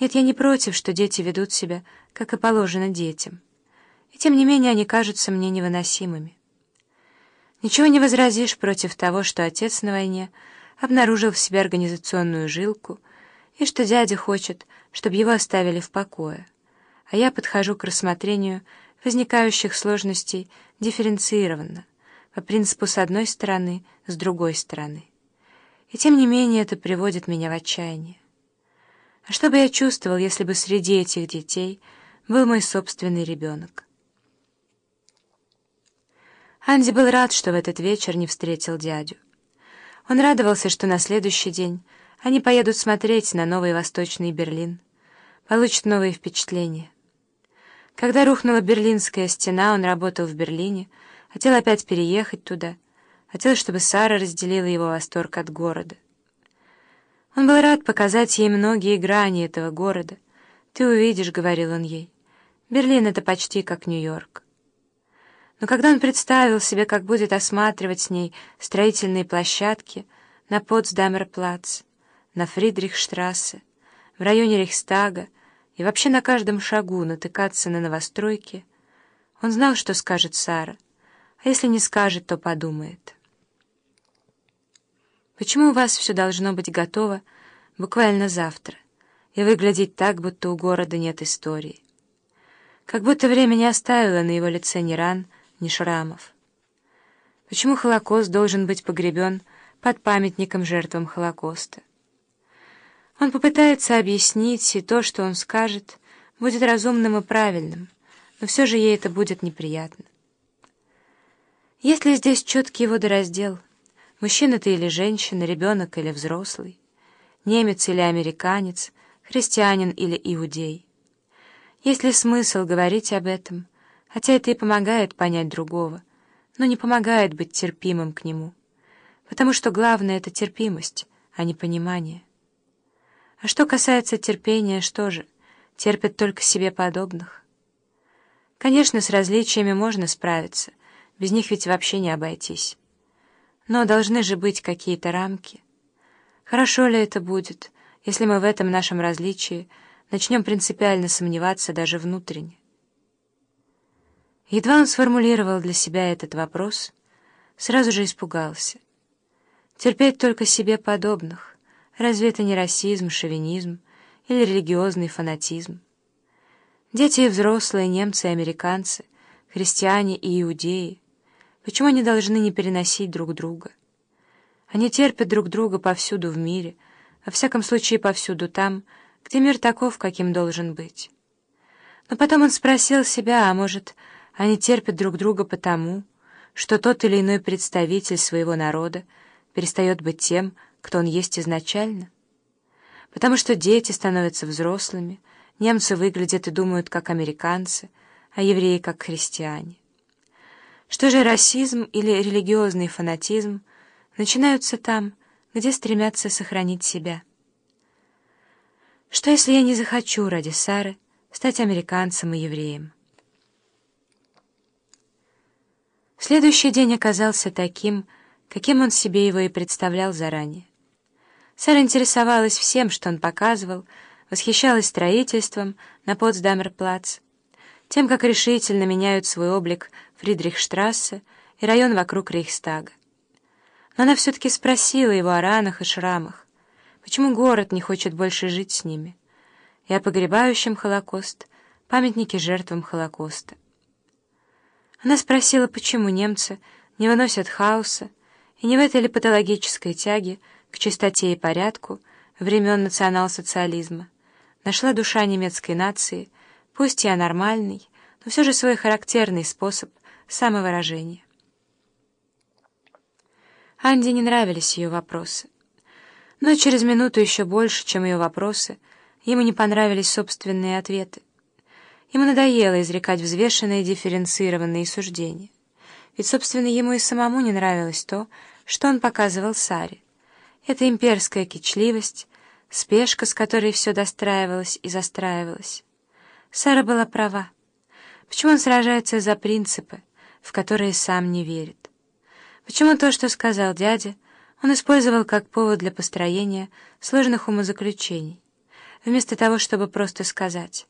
Нет, я не против, что дети ведут себя, как и положено детям. И тем не менее они кажутся мне невыносимыми. Ничего не возразишь против того, что отец на войне обнаружил в себе организационную жилку, и что дядя хочет, чтобы его оставили в покое, а я подхожу к рассмотрению возникающих сложностей дифференцированно, по принципу с одной стороны, с другой стороны. И тем не менее это приводит меня в отчаяние. А что бы я чувствовал, если бы среди этих детей был мой собственный ребенок? Анди был рад, что в этот вечер не встретил дядю. Он радовался, что на следующий день они поедут смотреть на новый Восточный Берлин, получат новые впечатления. Когда рухнула Берлинская стена, он работал в Берлине, хотел опять переехать туда, хотел, чтобы Сара разделила его восторг от города. Он был рад показать ей многие грани этого города. «Ты увидишь», — говорил он ей, — «Берлин — это почти как Нью-Йорк». Но когда он представил себе, как будет осматривать с ней строительные площадки на Потсдамерплац, на Фридрихштрассе, в районе Рейхстага и вообще на каждом шагу натыкаться на новостройки, он знал, что скажет Сара, а если не скажет, то подумает. Почему у вас все должно быть готово буквально завтра и выглядеть так, будто у города нет истории? Как будто время не оставило на его лице ни ран, ни шрамов. Почему Холокост должен быть погребен под памятником жертвам Холокоста? Он попытается объяснить, и то, что он скажет, будет разумным и правильным, но все же ей это будет неприятно. Есть ли здесь четкий водораздел — Мужчина ты или женщина, ребенок или взрослый, немец или американец, христианин или иудей. Есть ли смысл говорить об этом, хотя это и помогает понять другого, но не помогает быть терпимым к нему, потому что главное — это терпимость, а не понимание. А что касается терпения, что же, терпят только себе подобных? Конечно, с различиями можно справиться, без них ведь вообще не обойтись. Но должны же быть какие-то рамки. Хорошо ли это будет, если мы в этом нашем различии начнем принципиально сомневаться даже внутренне? Едва он сформулировал для себя этот вопрос, сразу же испугался. Терпеть только себе подобных, разве это не расизм, шовинизм или религиозный фанатизм? Дети и взрослые, немцы и американцы, христиане и иудеи — Почему они должны не переносить друг друга? Они терпят друг друга повсюду в мире, во всяком случае повсюду там, где мир таков, каким должен быть. Но потом он спросил себя, а может, они терпят друг друга потому, что тот или иной представитель своего народа перестает быть тем, кто он есть изначально? Потому что дети становятся взрослыми, немцы выглядят и думают как американцы, а евреи как христиане. Что же расизм или религиозный фанатизм начинаются там, где стремятся сохранить себя. Что если я не захочу ради Сары стать американцем и евреем? Следующий день оказался таким, каким он себе его и представлял заранее. Сара интересовалась всем, что он показывал, восхищалась строительством на Потсдамерплац, тем, как решительно меняют свой облик Фридрихштрассе и район вокруг Рейхстага. Но она все-таки спросила его о ранах и шрамах, почему город не хочет больше жить с ними, и о погребающем Холокост, памятнике жертвам Холокоста. Она спросила, почему немцы не выносят хаоса, и не в этой ли патологической тяге к чистоте и порядку времен национал-социализма нашла душа немецкой нации, пусть и анормальный, но все же свой характерный способ самовыражения. Анде не нравились ее вопросы. Но через минуту еще больше, чем ее вопросы, ему не понравились собственные ответы. Ему надоело изрекать взвешенные дифференцированные суждения. Ведь, собственно, ему и самому не нравилось то, что он показывал Саре. Это имперская кичливость, спешка, с которой все достраивалось и застраивалось. Сара была права. Почему он сражается за принципы, в которые сам не верит? Почему то, что сказал дядя, он использовал как повод для построения сложных умозаключений? вместо того, чтобы просто сказать